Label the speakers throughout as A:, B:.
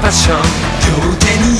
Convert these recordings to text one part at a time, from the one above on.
A: パッション両手に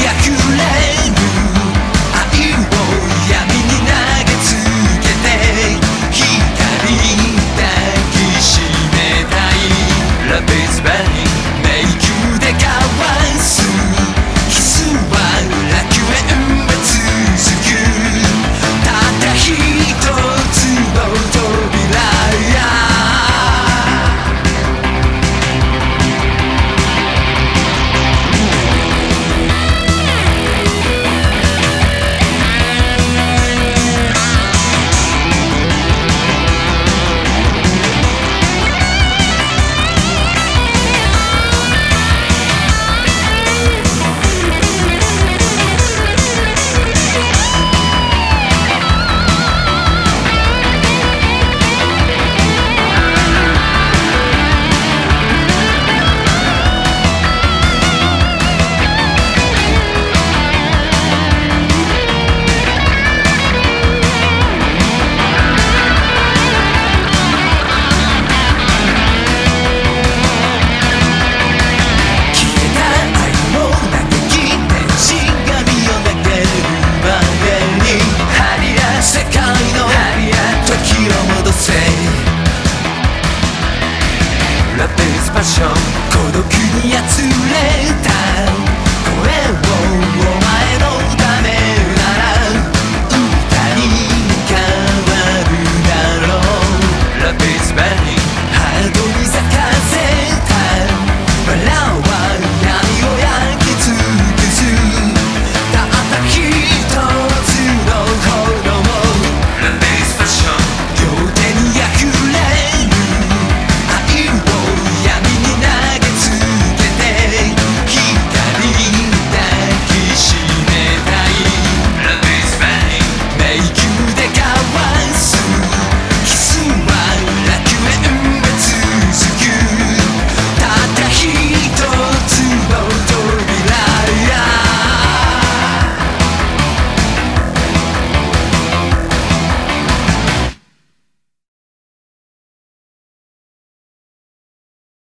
A: Passion. 孤独にやつれた声を。